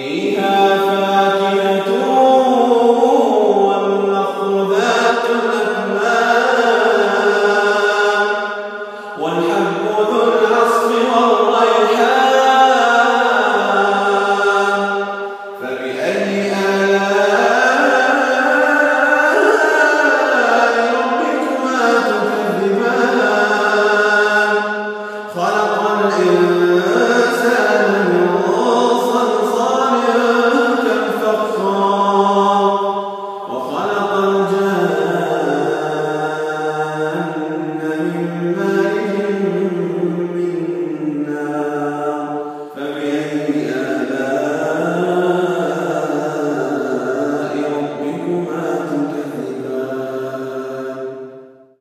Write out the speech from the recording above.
فيها